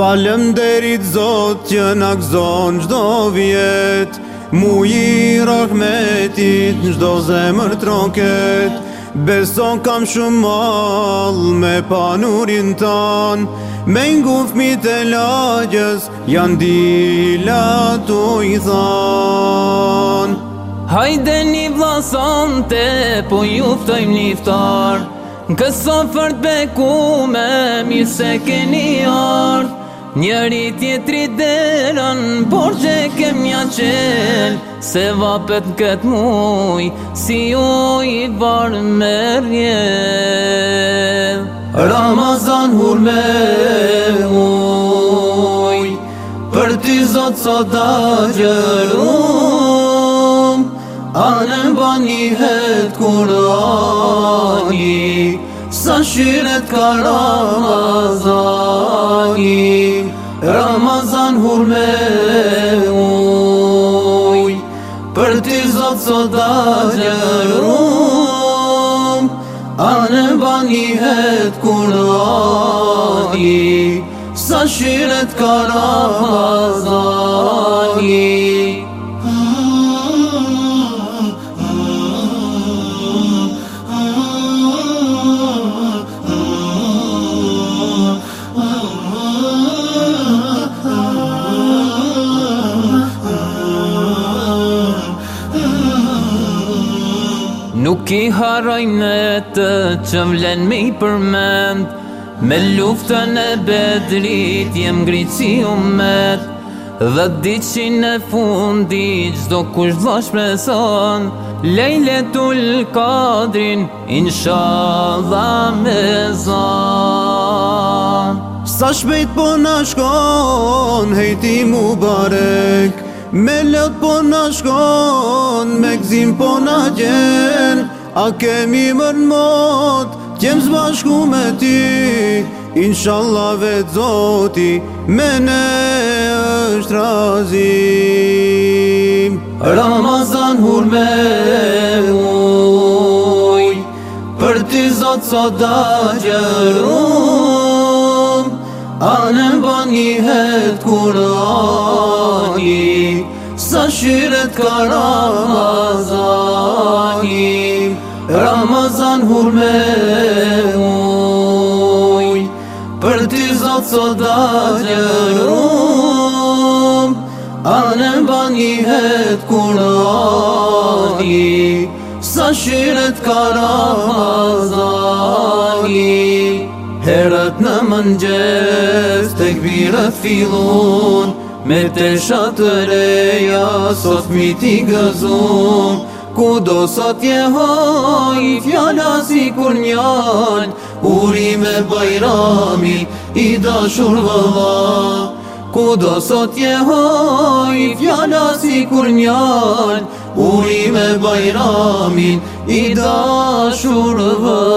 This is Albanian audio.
Falem derit zotë që në këzon qdo vjetë Muji i rahmetit në qdo zemër troket Beson kam shumë mal me panurin tan Me ngufmi të lagjes janë dila të i than Hajde një vlasan po juftojmë një vtarë Në kësofërt beku me mirë se keni ardhë Njeri tjetri delën, por që kemja qelë Se vapet në këtë muj, si u i varë me rjedh Ramazan hur me muj, për ty zotë sa da gjërum Anë në kurani, sa shiret ka Ramazani Hurme me uj Për ti zot sot da gjerum A në ban i het kur lati Sa shiret ka rahat Nuk i me të që vlen mi përmend Me luftën e bedrit jem grici u med Dhe diqin e fundi qdo kush dho shpreson Lejle tull kadrin, insha dha me zon Sa shpejt po nashkon, hejti mu barek Me lët po në shkon, me këzim po në gjen A kemi mërë në motë, qem zbashku me ti Inshallah vetë zoti, me ne është razim Ramazan hur me uj, për ti zotë sot da gjërum A në bën një hetë kur Sa shiret ka Ramazani Ramazan hur me muj Për ti zotë së da gjërum Anë e mba një het kur nani Sa shiret ka Ramazani Herët në mëngjes, të këbirët filonë Me të shatë reja, sot mi t'i gëzum Ku do sot je haj, i fjala si kur njan Uri me bajrami, i da shurë vëlla Ku do sot je haj, i fjala si kur njan Uri me bajramin, i da shurë